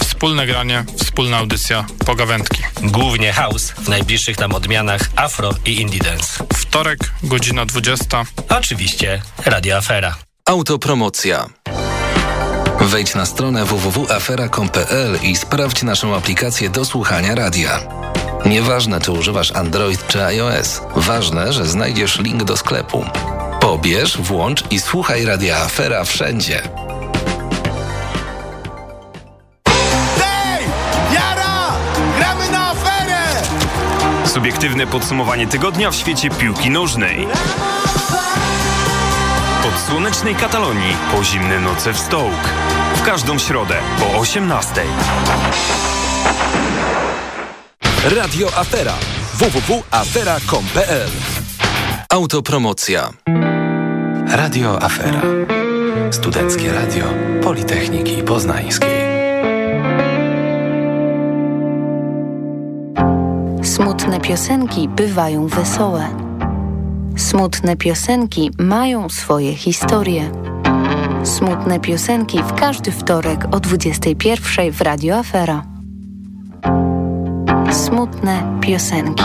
Wspólne granie, wspólna audycja Pogawędki. Głównie house, w najbliższych nam odmianach afro i indie dance. Wtorek, godzina 20. Oczywiście Radio Afera. Autopromocja. Wejdź na stronę www.afera.com.pl i sprawdź naszą aplikację do słuchania radia. Nieważne, czy używasz Android czy iOS, ważne, że znajdziesz link do sklepu. Pobierz, włącz i słuchaj radia Afera wszędzie. Subiektywne podsumowanie tygodnia w świecie piłki nożnej. Od słonecznej Katalonii po zimne noce w Stołk. W każdą środę po 18. Radio Afera. www.afera.com.pl Autopromocja. Radio Afera. Studenckie Radio Politechniki Poznańskiej. Smutne piosenki bywają wesołe. Smutne piosenki mają swoje historie. Smutne piosenki w każdy wtorek o 21 w Radio Afera. Smutne piosenki.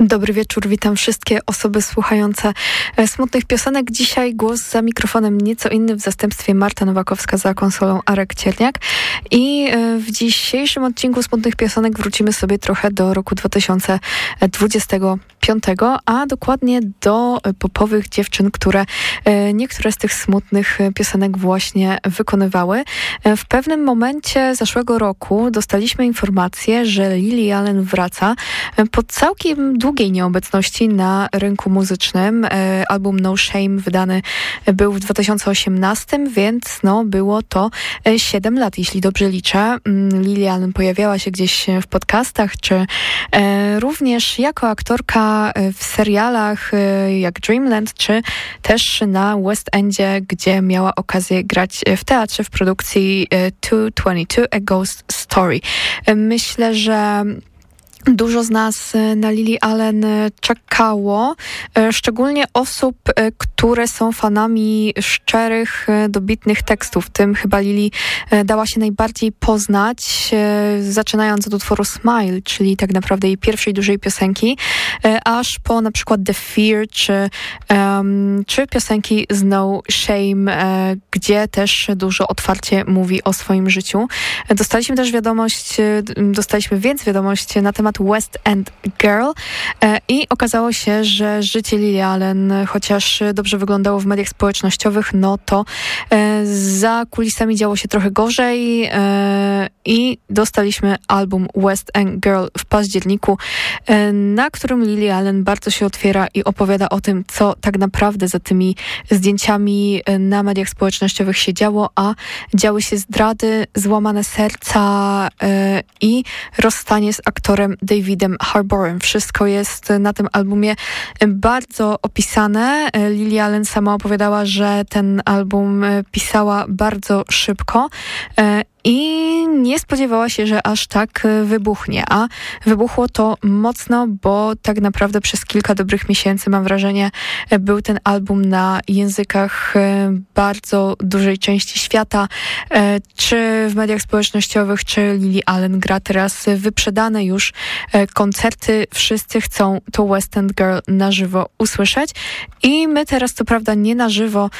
Dobry wieczór, witam wszystkie osoby słuchające e, smutnych piosenek. Dzisiaj głos za mikrofonem nieco inny w zastępstwie Marta Nowakowska za konsolą Arek Cierniak. I e, w dzisiejszym odcinku smutnych piosenek wrócimy sobie trochę do roku 2025, a dokładnie do popowych dziewczyn, które e, niektóre z tych smutnych piosenek właśnie wykonywały. W pewnym momencie zeszłego roku dostaliśmy informację, że Lily Allen wraca po całkiem długiej nieobecności na rynku muzycznym. E, album No Shame wydany był w 2018, więc no, było to 7 lat, jeśli dobrze liczę. Mm, Lilian pojawiała się gdzieś w podcastach, czy e, również jako aktorka w serialach e, jak Dreamland, czy też na West Endzie, gdzie miała okazję grać w teatrze w produkcji 222 A Ghost Story. Myślę, że Dużo z nas e, na Lily Allen e, czekało, e, szczególnie osób, które są fanami szczerych, dobitnych tekstów. Tym chyba Lily dała się najbardziej poznać, zaczynając od utworu Smile, czyli tak naprawdę jej pierwszej dużej piosenki, aż po na przykład The Fear, czy, um, czy piosenki z No Shame, gdzie też dużo otwarcie mówi o swoim życiu. Dostaliśmy też wiadomość, dostaliśmy więc wiadomość na temat West End Girl. E, i okazało się, że życie Lily Allen, chociaż dobrze wyglądało w mediach społecznościowych, no to e, za kulisami działo się trochę gorzej e, i dostaliśmy album West End Girl w październiku, na którym Lily Allen bardzo się otwiera i opowiada o tym, co tak naprawdę za tymi zdjęciami na mediach społecznościowych się działo, a działy się zdrady, złamane serca i rozstanie z aktorem Davidem Harborem. Wszystko jest na tym albumie bardzo opisane. Lily Allen sama opowiadała, że ten album pisała bardzo szybko i nie spodziewała się, że aż tak e, wybuchnie, a wybuchło to mocno, bo tak naprawdę przez kilka dobrych miesięcy, mam wrażenie, e, był ten album na językach e, bardzo dużej części świata, czy w mediach społecznościowych, czy Lily Allen gra teraz wyprzedane już koncerty, wszyscy chcą to West End Girl na żywo usłyszeć. I my teraz co prawda nie na żywo,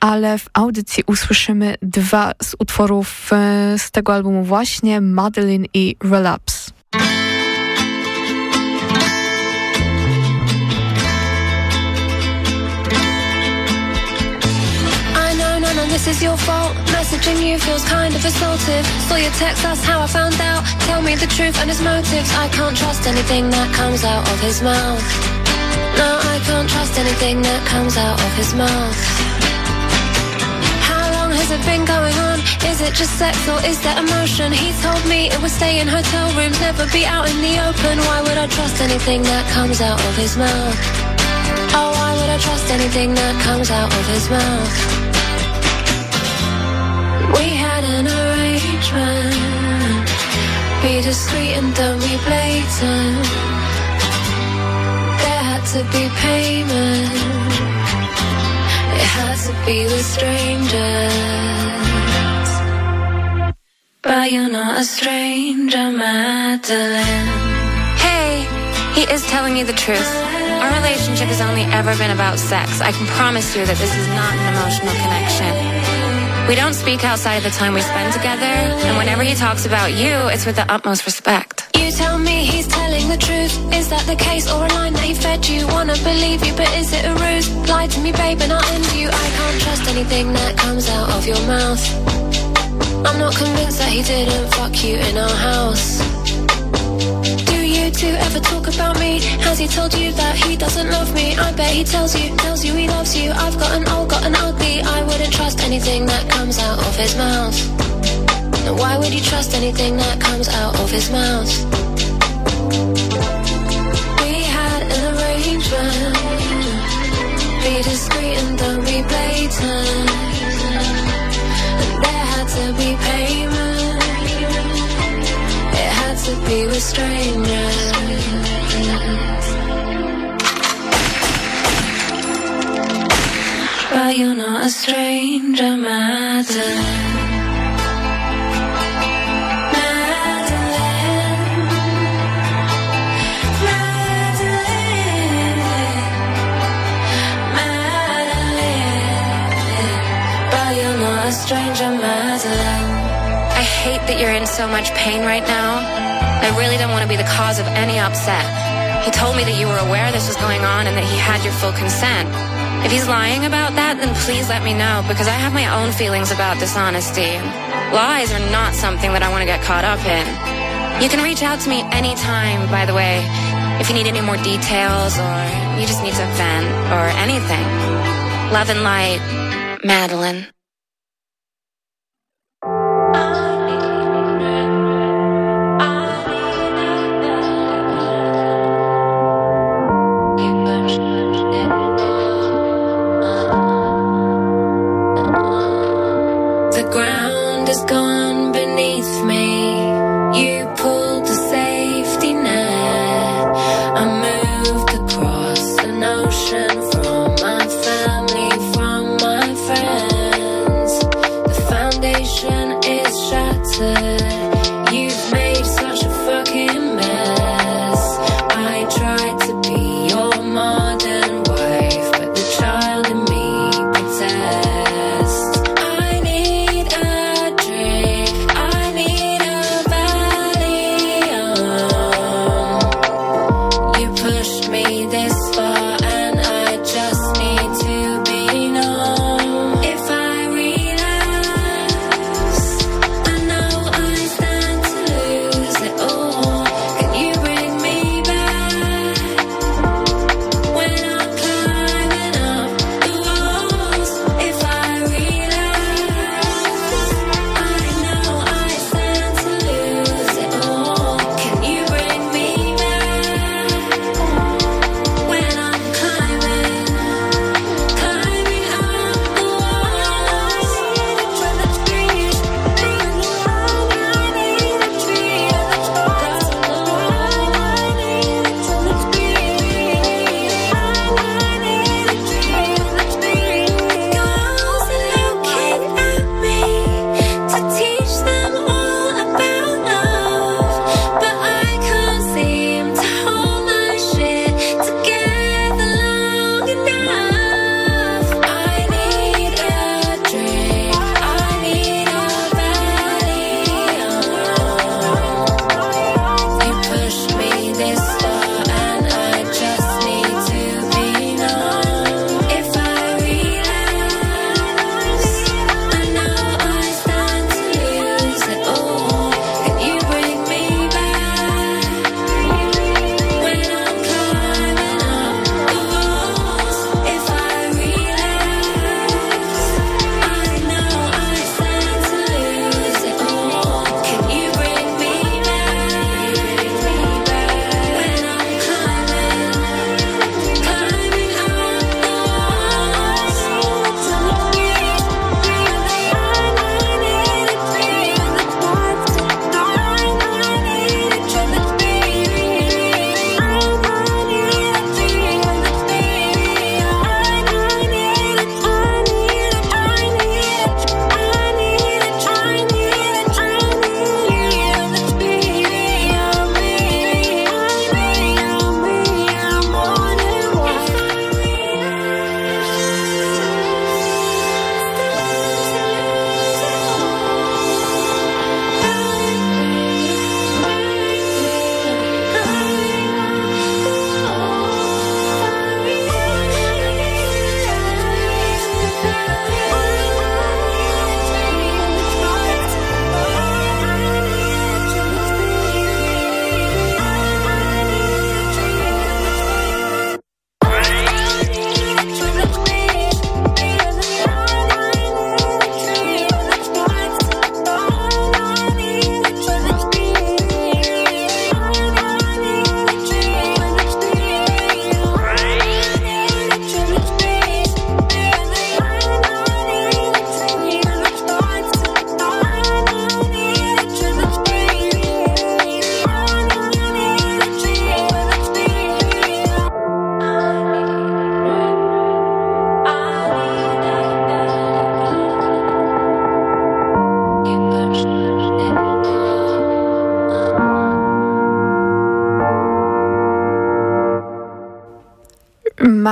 ale w audycji usłyszymy dwa z utworów z tego albumu właśnie Madeline i Relapse. this is your fault. Messaging you feels kind of assaultive. Saw your text, that's how I found out. Tell me the truth and his motives. I can't trust anything that comes out of his mouth. No, I can't trust anything that comes out of his mouth has it been going on? Is it just sex or is there emotion? He told me it would stay in hotel rooms, never be out in the open. Why would I trust anything that comes out of his mouth? Oh, why would I trust anything that comes out of his mouth? We had an arrangement. Be discreet and don't be blatant. There had to be payment to be strangers. But you're not a stranger, Madeline. Hey, he is telling you the truth. Our relationship has only ever been about sex. I can promise you that this is not an emotional connection. We don't speak outside of the time we spend together, and whenever he talks about you, it's with the utmost respect. You tell me he's telling the truth. Is that the case or a line that he fed you? Wanna believe you, but is it a ruse? Lie to me, babe, and I'll end you. I can't trust anything that comes out of your mouth. I'm not convinced that he didn't fuck you in our house. Do you ever talk about me? Has he told you that he doesn't love me? I bet he tells you, tells you he loves you. I've got an old, got an ugly. I wouldn't trust anything that comes out of his mouth. And why would you trust anything that comes out of his mouth? We had an arrangement. Be discreet and don't be blatant And there had to be payment. To be with strangers. But you're not a stranger, Madeline. stranger Madeline. I hate that you're in so much pain right now. I really don't want to be the cause of any upset. He told me that you were aware this was going on and that he had your full consent. If he's lying about that, then please let me know because I have my own feelings about dishonesty. Lies are not something that I want to get caught up in. You can reach out to me anytime, by the way, if you need any more details or you just need to vent or anything. Love and light, Madeline.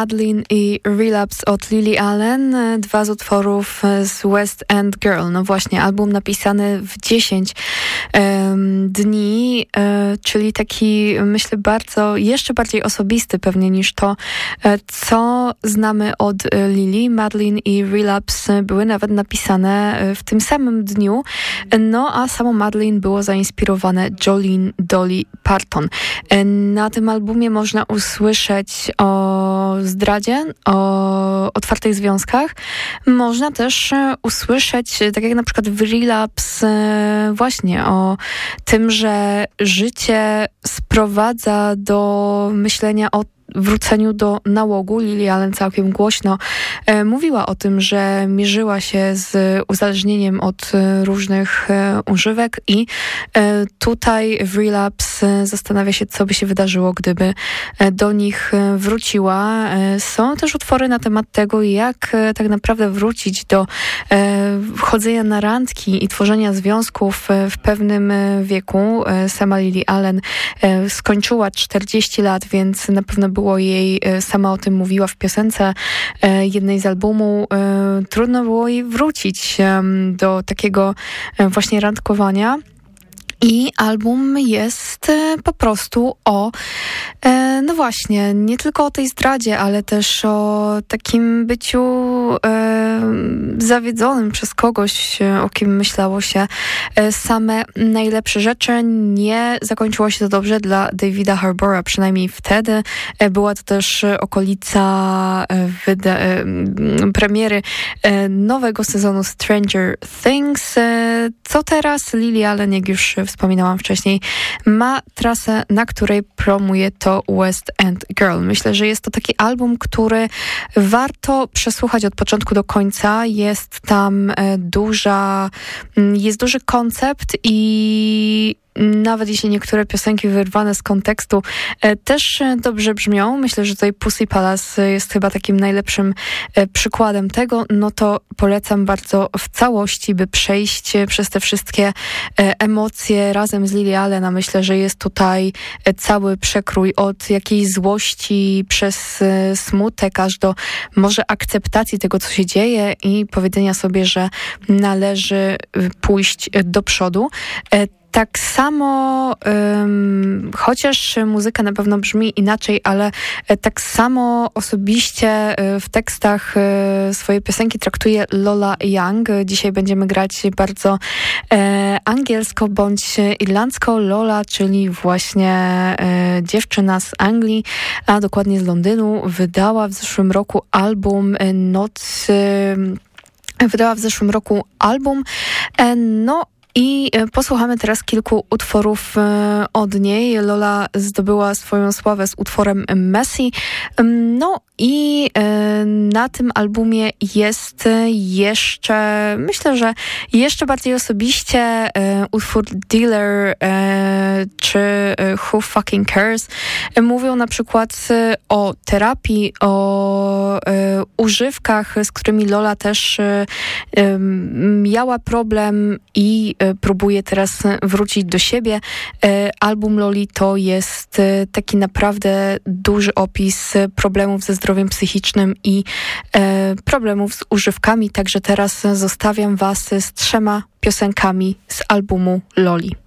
Madeline i Relapse od Lily Allen, dwa z utworów z West End Girl. No właśnie, album napisany w 10 um, dni, um, czyli taki, myślę, bardzo, jeszcze bardziej osobisty pewnie niż to, um, co znamy od Lily. Madeline i Relapse były nawet napisane w tym samym dniu, no a samo Madeline było zainspirowane Jolene Dolly Parton. Na tym albumie można usłyszeć o zdradzie, o otwartych związkach. Można też e, usłyszeć, tak jak na przykład w Relapse, e, właśnie o tym, że życie sprowadza do myślenia o wróceniu do nałogu. Lily Allen całkiem głośno e, mówiła o tym, że mierzyła się z uzależnieniem od e, różnych e, używek i e, tutaj w Relapse zastanawia się, co by się wydarzyło, gdyby e, do nich e, wróciła. Są też utwory na temat tego, jak tak naprawdę wrócić do chodzenia na randki i tworzenia związków w pewnym wieku. Sama Lily Allen skończyła 40 lat, więc na pewno było było jej, e, sama o tym mówiła w piosence e, jednej z albumu, e, trudno było jej wrócić do takiego właśnie randkowania. I album jest e, po prostu o, e, no właśnie, nie tylko o tej zdradzie, ale też o takim byciu e, zawiedzonym przez kogoś, o kim myślało się same najlepsze rzeczy. Nie zakończyło się to dobrze dla Davida Harbora, przynajmniej wtedy. Była to też okolica premiery nowego sezonu Stranger Things. Co teraz Lily Allen, jak już wspominałam wcześniej, ma trasę, na której promuje to West End Girl. Myślę, że jest to taki album, który warto przesłuchać od początku do końca. Jest tam e, duża, mm, jest duży koncept i nawet jeśli niektóre piosenki wyrwane z kontekstu e, też e, dobrze brzmią, myślę, że tutaj Pussy Palace jest chyba takim najlepszym e, przykładem tego, no to polecam bardzo w całości, by przejść przez te wszystkie emocje razem z Lily Allen, a myślę, że jest tutaj cały przekrój od jakiejś złości przez smutek, aż do może akceptacji tego, co się dzieje i powiedzenia sobie, że należy pójść do przodu. Tak samo, um, chociaż muzyka na pewno brzmi inaczej, ale e, tak samo osobiście e, w tekstach e, swojej piosenki traktuje Lola Young. Dzisiaj będziemy grać bardzo e, angielsko bądź irlandzko. Lola, czyli właśnie e, dziewczyna z Anglii, a dokładnie z Londynu, wydała w zeszłym roku album Noc wydała w zeszłym roku album. No i e, posłuchamy teraz kilku utworów e, od niej. Lola zdobyła swoją sławę z utworem Messi. No i e, na tym albumie jest jeszcze, myślę, że jeszcze bardziej osobiście utwór Dealer czy Who Fucking Cares. Mówią na przykład o terapii, o używkach, z którymi Lola też miała problem i próbuje teraz wrócić do siebie. E, album Loli to jest e, taki naprawdę duży opis problemów ze zdrowiem psychicznym i problemów z używkami, także teraz zostawiam Was z trzema piosenkami z albumu Loli.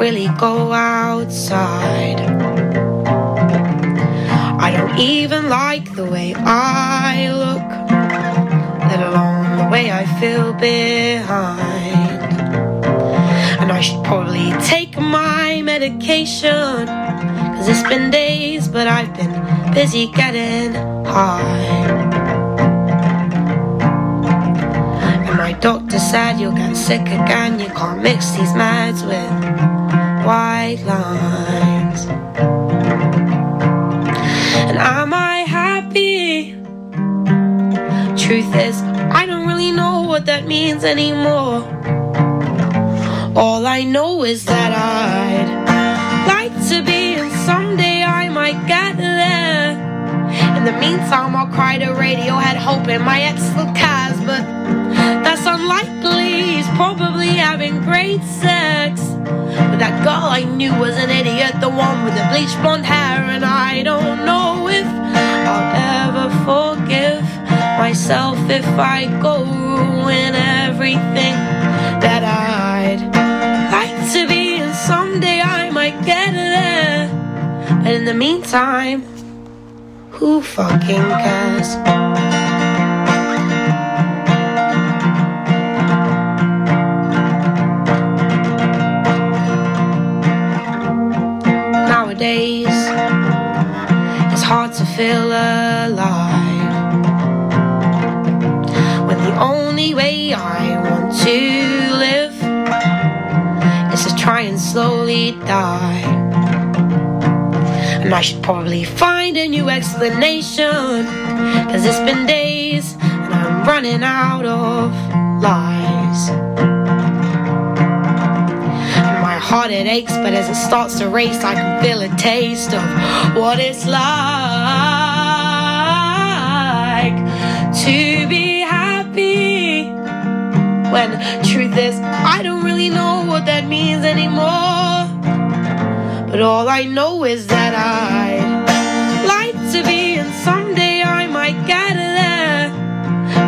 Really go outside. I don't even like the way I look, let alone the way I feel behind. And I should probably take my medication, cause it's been days, but I've been busy getting high. Doctor said you'll get sick again, you can't mix these meds with white lines. And am I happy? Truth is, I don't really know what that means anymore. All I know is that I'd like to be, and someday I might get there. In the meantime, I'll cry to Radiohead, hoping my ex still cares, probably having great sex. But that girl I knew was an idiot, the one with the bleached blonde hair, and I don't know if I'll ever forgive myself if I go ruin everything that I'd like to be, and someday I might get there. But in the meantime, who fucking cares? Feel alive when the only way I want to live is to try and slowly die. And I should probably find a new explanation. Cause it's been days and I'm running out of lies. Heart it aches, but as it starts to race, I can feel a taste of what it's like to be happy. When truth is, I don't really know what that means anymore. But all I know is that I'd like to be, and someday I might get there.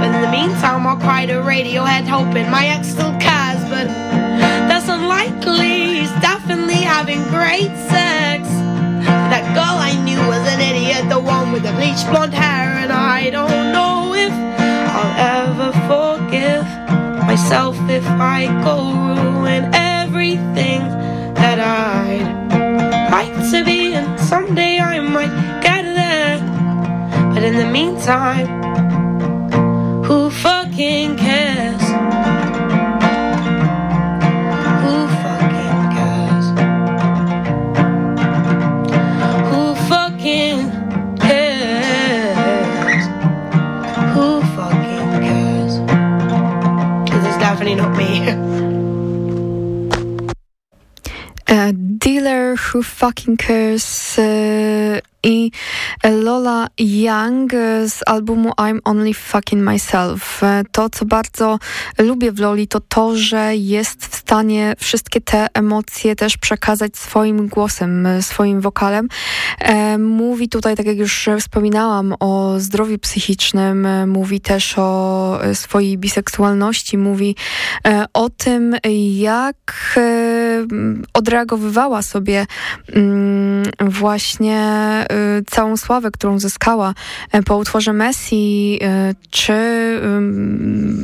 But in the meantime, I'll cry to Radiohead, hoping my ex still cares. Unlikely. He's definitely having great sex. That girl I knew was an idiot, the one with the bleached blonde hair, and I don't know if I'll ever forgive myself if I go ruin everything that I'd like to be, and someday I might get there. But in the meantime, who fucking cares? Dealer Who Fucking Cares uh, i Lola Young z albumu I'm Only Fucking Myself. To, co bardzo lubię w Loli, to to, że jest w stanie wszystkie te emocje też przekazać swoim głosem, swoim wokalem. E, Mówi tutaj, tak jak już wspominałam, o zdrowiu psychicznym, mówi też o swojej biseksualności, mówi e, o tym, jak e, odreagowywała sobie mm, właśnie całą sławę, którą zyskała e, po utworze Messi, y, czy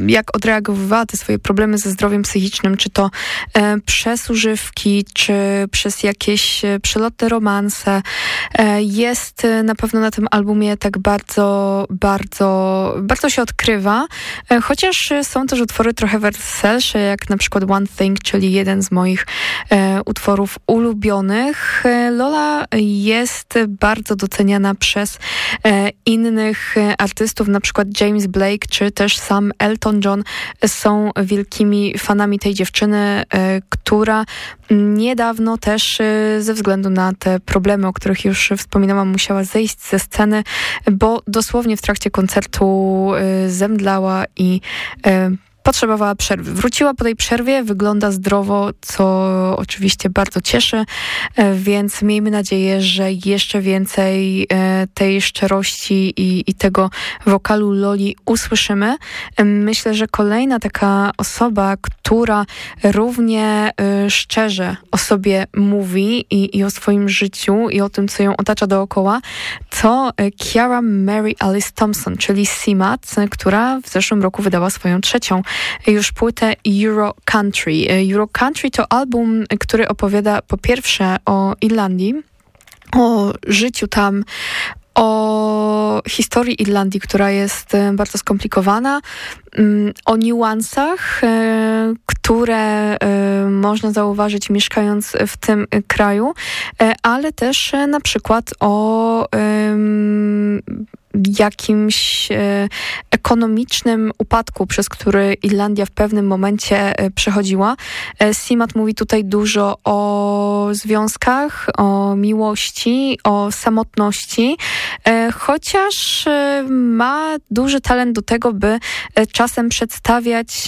jak odreagowywała te swoje problemy ze zdrowiem psychicznym, czy to e, przez używki, czy przez jakieś e, przelotne romanse. Jest na pewno na tym albumie tak bardzo, bardzo, bardzo się odkrywa, chociaż są też utwory trochę weselsze, jak na przykład One Thing, czyli jeden z moich utworów ulubionych. Lola jest bardzo doceniana przez e, innych e, artystów, na przykład James Blake, czy też sam Elton John są wielkimi fanami tej dziewczyny, e, która niedawno też e, ze względu na te problemy, o których już wspominałam, musiała zejść ze sceny, bo dosłownie w trakcie koncertu e, zemdlała i e, potrzebowała przerwy. Wróciła po tej przerwie, wygląda zdrowo, co oczywiście bardzo cieszy, więc miejmy nadzieję, że jeszcze więcej tej szczerości i, i tego wokalu Loli usłyszymy. Myślę, że kolejna taka osoba, która równie szczerze o sobie mówi i, i o swoim życiu i o tym, co ją otacza dookoła, to Kiara Mary Alice Thompson, czyli Simat, która w zeszłym roku wydała swoją trzecią już płytę Euro Country. Euro Country to album, który opowiada po pierwsze o Irlandii, o życiu tam, o historii Irlandii, która jest e, bardzo skomplikowana, mm, o niuansach, e, które e, można zauważyć mieszkając w tym kraju, ale też na przykład o jakimś e, ekonomicznym upadku, przez który Irlandia w pewnym momencie e, przechodziła. E, Simat mówi tutaj dużo o związkach, o miłości, o samotności, chociaż ma duży talent do tego, by czasem przedstawiać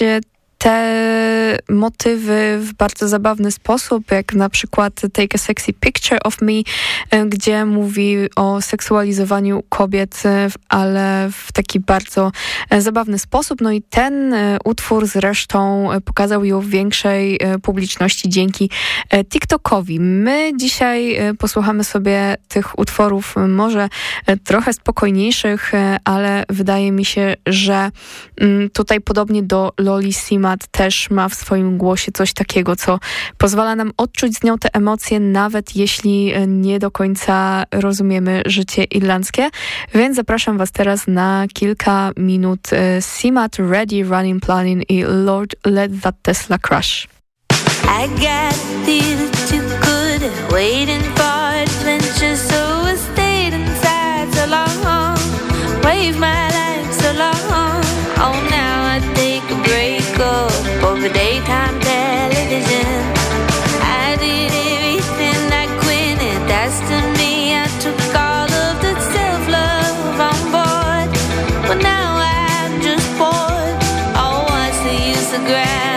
te motywy w bardzo zabawny sposób, jak na przykład Take a Sexy Picture of Me, e, gdzie mówi o seksualizowaniu kobiet, e, ale w taki bardzo e, zabawny sposób. No i ten utwór zresztą pokazał ją w większej publiczności dzięki TikTokowi. My dzisiaj posłuchamy sobie tych utworów może trochę spokojniejszych, ale wydaje mi się, że mm, tutaj podobnie do Loli Sima też ma w swoim głosie coś takiego, co pozwala nam odczuć z nią te emocje, nawet jeśli e, nie do końca rozumiemy życie irlandzkie. Więc zapraszam Was teraz na kilka minut Simat, e, Ready, Running, Planning i Lord Let That Tesla Crash. I got too good waiting for so I stayed inside so long wave my life so long oh over daytime television. I did everything I could, and that's to me. I took all of the self love on board, but now I'm just bored. Oh, what's the use of grinding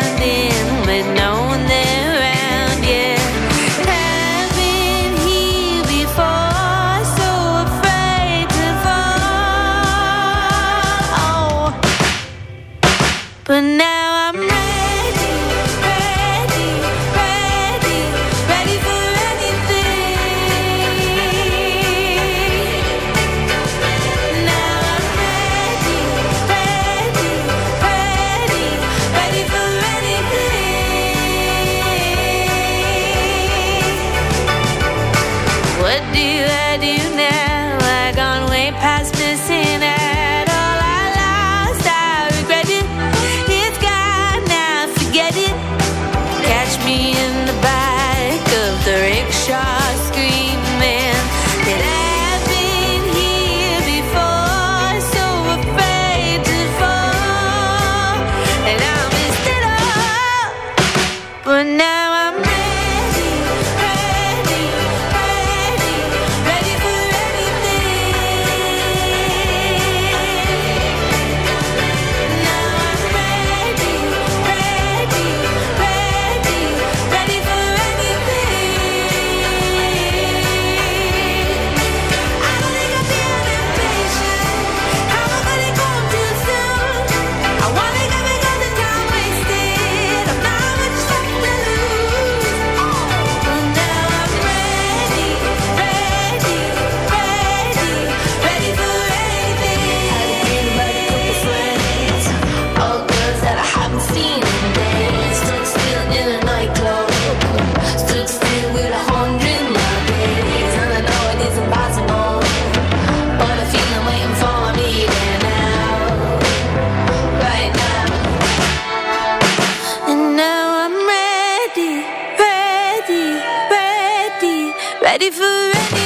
ready for anything.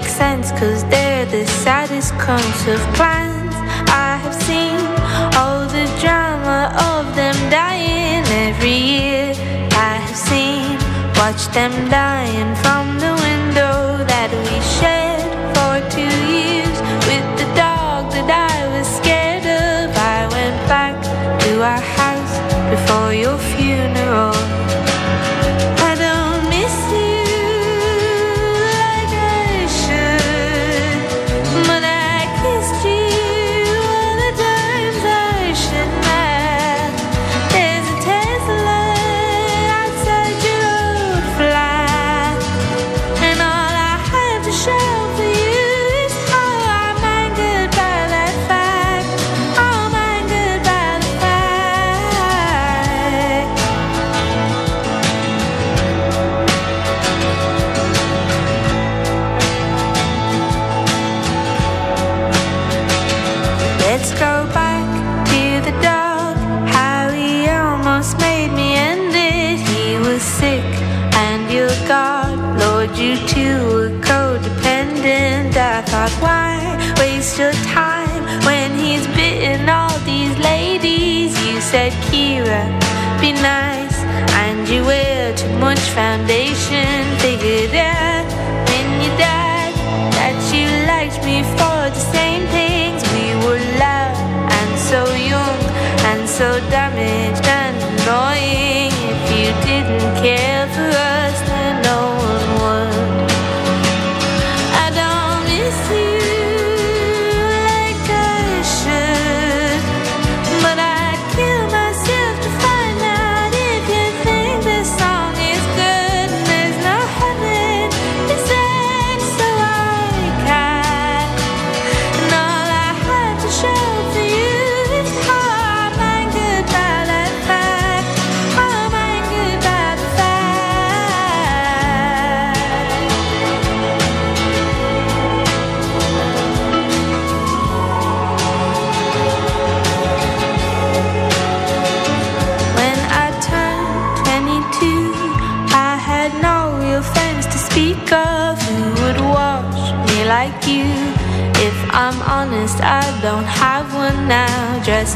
Makes sense Cause they're the saddest kinds of plans I have seen. All the drama of them dying every year I have seen. Watch them dying from the window that we shared for two years With the dog that I was scared of. I went back to our house before your funeral. your time when he's bitten all these ladies. You said, Kira, be nice, and you wear too much foundation. Figured out when you died that you liked me for the same things. We were loud and so young and so damaged.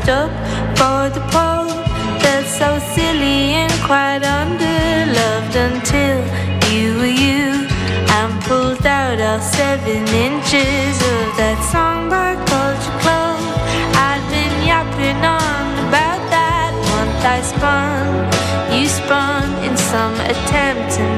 Up for the pole, that's so silly and quite underloved until you were you. I'm pulled out all seven inches of that song by Culture Club. I've been yapping on about that month I spun. You spun in some attempt to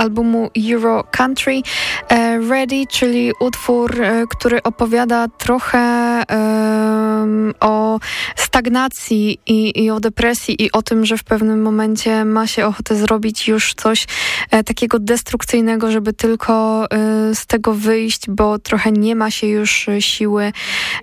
albumu Euro Country e, Ready, czyli utwór, e, który opowiada trochę em, o stagnacji i, i o depresji i o tym, że w pewnym momencie ma się ochotę zrobić już coś e, takiego destrukcyjnego, żeby tylko e, z tego wyjść, bo trochę nie ma się już e, siły,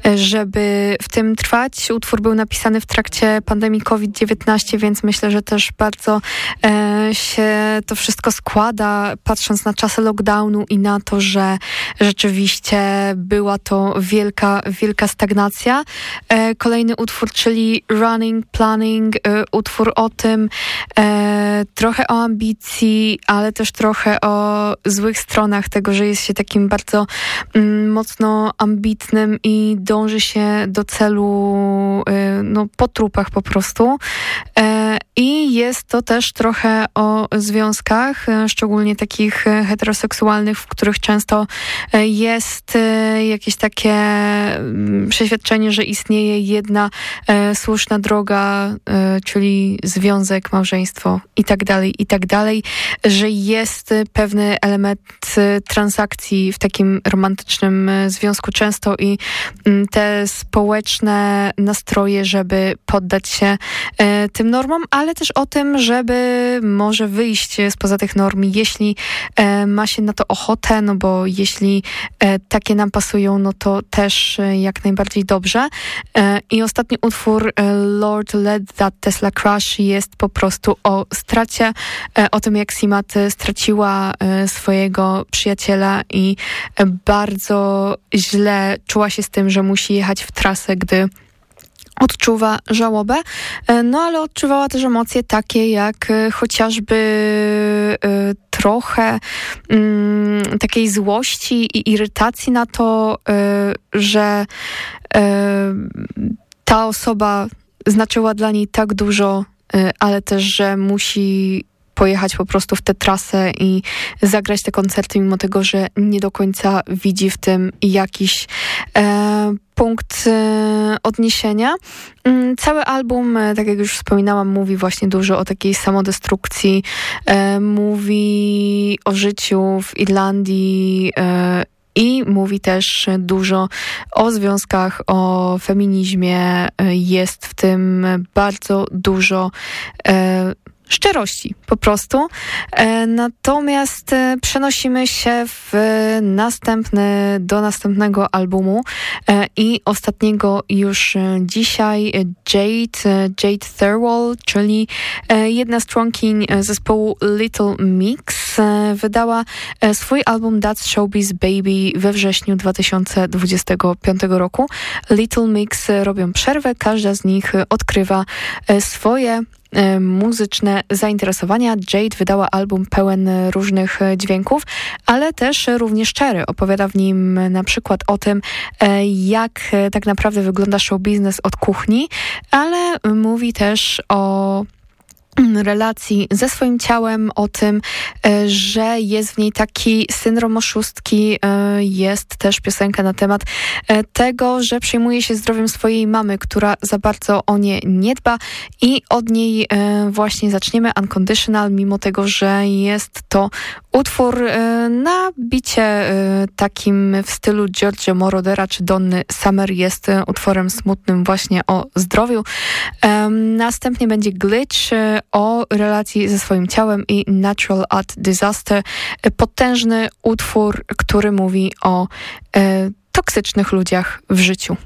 e, żeby w tym trwać. Utwór był napisany w trakcie pandemii COVID-19, więc myślę, że też bardzo e, się to wszystko składa, patrząc na czasy lockdownu i na to, że rzeczywiście była to wielka, wielka stagnacja. E, kolejny utwór, czyli Running, Planning, e, utwór o tym, e, trochę o ambicji, ale też trochę o złych stronach tego, że jest się takim bardzo mm, mocno ambitnym i dąży się do celu no, po trupach po prostu. I jest to też trochę o związkach, e, szczególnie takich e, heteroseksualnych, w których często e, jest jakieś takie mm, przeświadczenie, że istnieje jedna słuszna droga, czyli związek, małżeństwo i tak dalej, i tak dalej, że jest pewny element transakcji w takim romantycznym związku często i mm, te społeczne nastroje, żeby poddać się tym normom, ale też o tym, żeby może wyjść spoza tych norm, jeśli e, ma się na to ochotę, no bo jeśli e, takie nam pasują, no to też e, jak najbardziej dobrze. I ostatni utwór Lord Let That Tesla Crash jest po prostu o stracie, o tym jak Simat straciła swojego przyjaciela i bardzo źle czuła się z tym, że musi jechać w trasę, gdy odczuwa żałobę, e, no ale odczuwała też emocje takie jak e, chociażby e, trochę mm, takiej złości i irytacji na to, że ta osoba znaczyła dla niej tak dużo, ale też, że musi pojechać po prostu w tę trasę i zagrać te koncerty, mimo tego, że nie do końca widzi w tym jakiś e, punkt e, odniesienia. Mm, Cały album, e, tak jak już wspominałam, mówi właśnie dużo o takiej samodestrukcji, e, mówi o życiu w Irlandii e, i mówi też dużo o związkach, o feminizmie. E, Jest w tym bardzo dużo szczerości po prostu. E, natomiast e, przenosimy się w następny, do następnego albumu e, i ostatniego już dzisiaj Jade, Jade Thirlwall, czyli jedna z członkiń zespołu Little Mix wydała swój album That's Showbiz Baby we wrześniu 2025 roku. Little Mix robią przerwę, każda z nich odkrywa swoje muzyczne zainteresowania. Jade wydała album pełen różnych dźwięków, ale też równie szczery. Opowiada w nim na przykład o tym, e, jak tak naprawdę wygląda show biznes od kuchni, ale mówi też o relacji ze swoim ciałem, o tym, e, że jest w niej taki syndrom oszustki. E, jest też piosenka na temat e, tego, że przejmuje się zdrowiem swojej mamy, która za bardzo o nie nie dba i od niej właśnie zaczniemy Unconditional, mimo tego, że jest to utwór na bicie takim w stylu Giorgio Morodera czy Donny Summer jest utworem smutnym właśnie o zdrowiu. Następnie będzie Glitch o relacji ze swoim ciałem i Natural at Disaster. Potężny utwór, który mówi o e, toksycznych ludziach w życiu.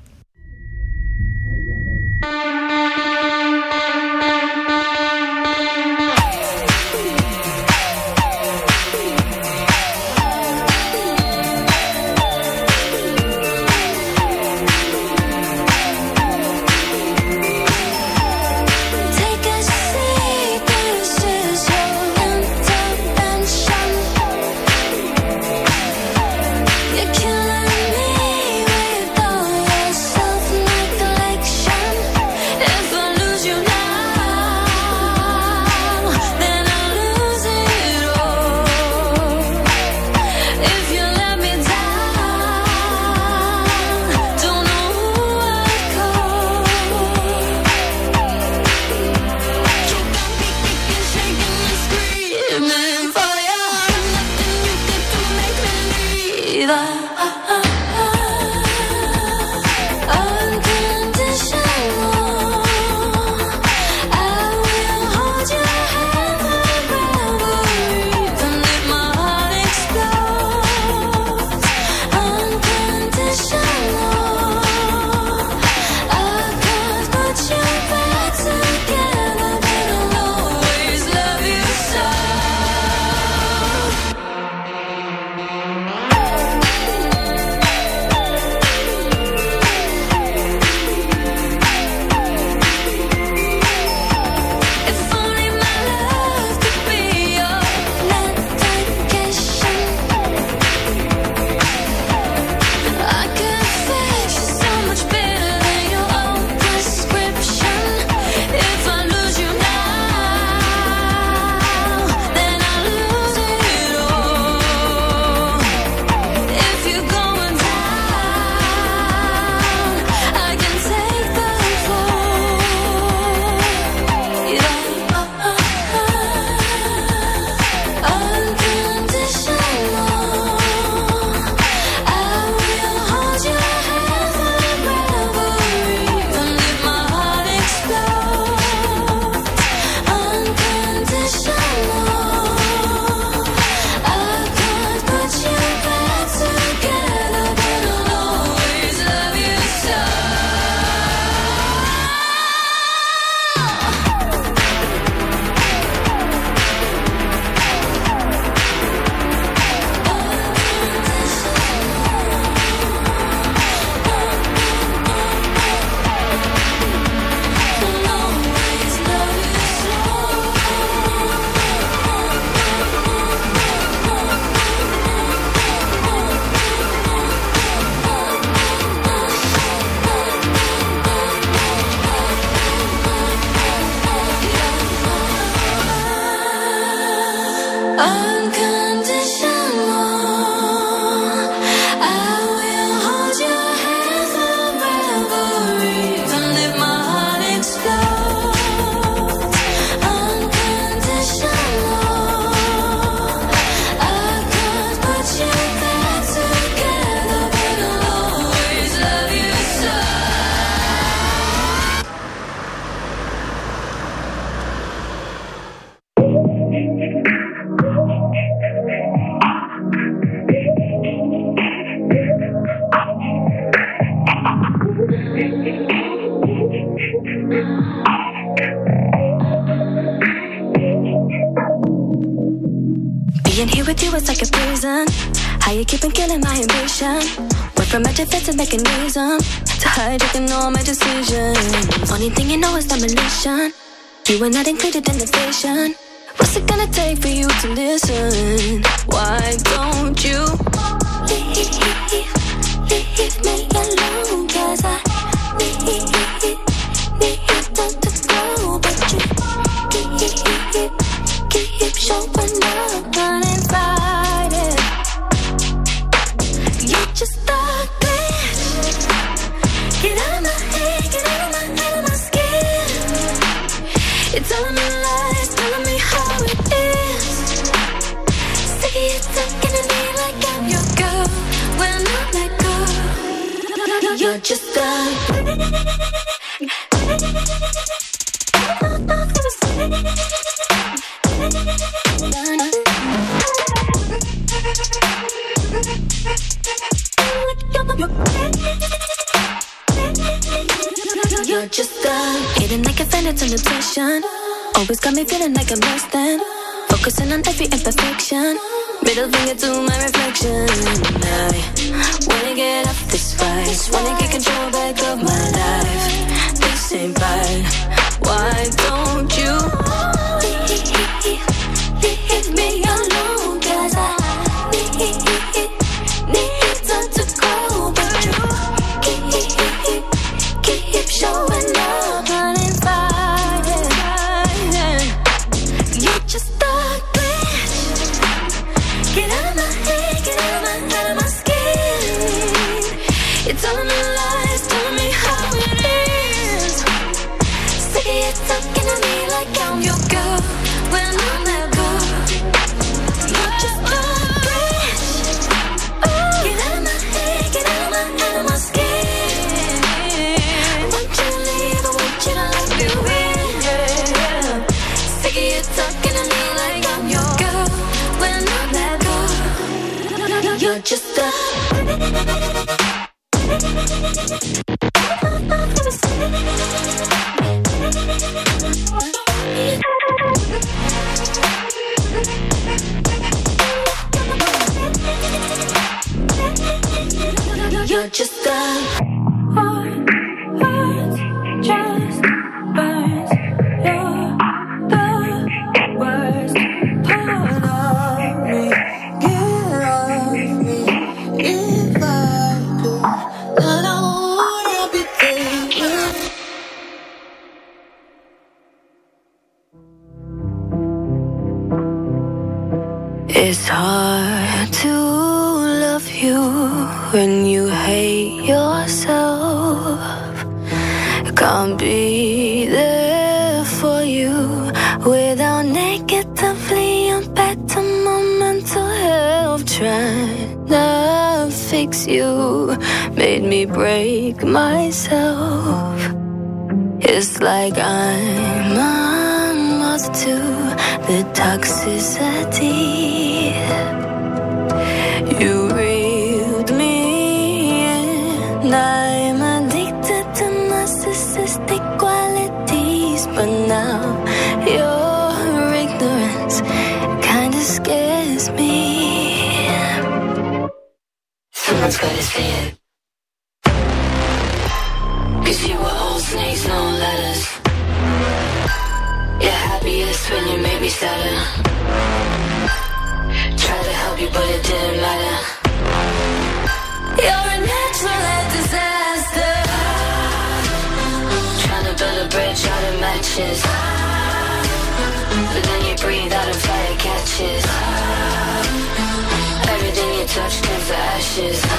were not included in the vision. You're just a like myself. It's like I'm a moth to the toxicity. But then you breathe out and fire catches. Everything you touch turns to ashes.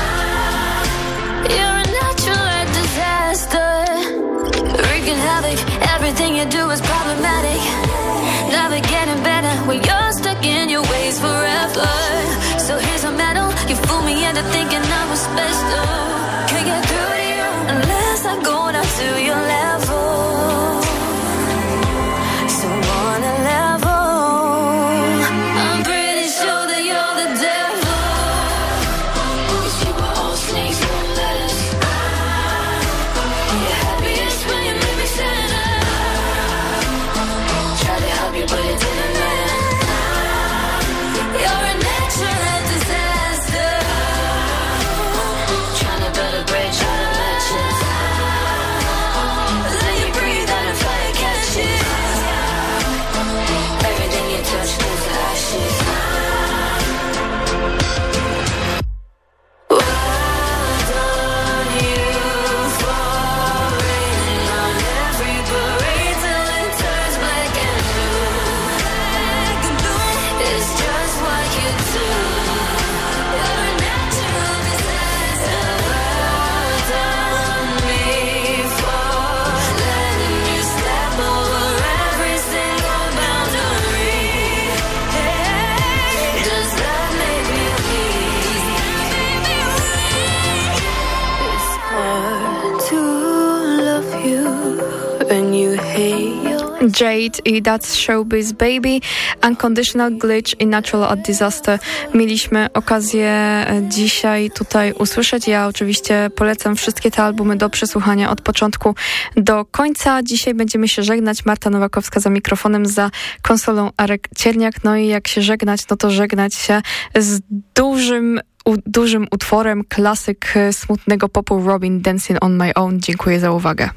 Jade i That's Showbiz Baby, Unconditional Glitch i Natural Disaster. Mieliśmy okazję e, dzisiaj tutaj usłyszeć. Ja oczywiście polecam wszystkie te albumy do przesłuchania od początku do końca. Dzisiaj będziemy się żegnać. Marta Nowakowska za mikrofonem, za konsolą Arek Cierniak. No i jak się żegnać, no to żegnać się z dużym u, dużym utworem klasyk e, smutnego popu Robin Dancing on My Own. Dziękuję za uwagę.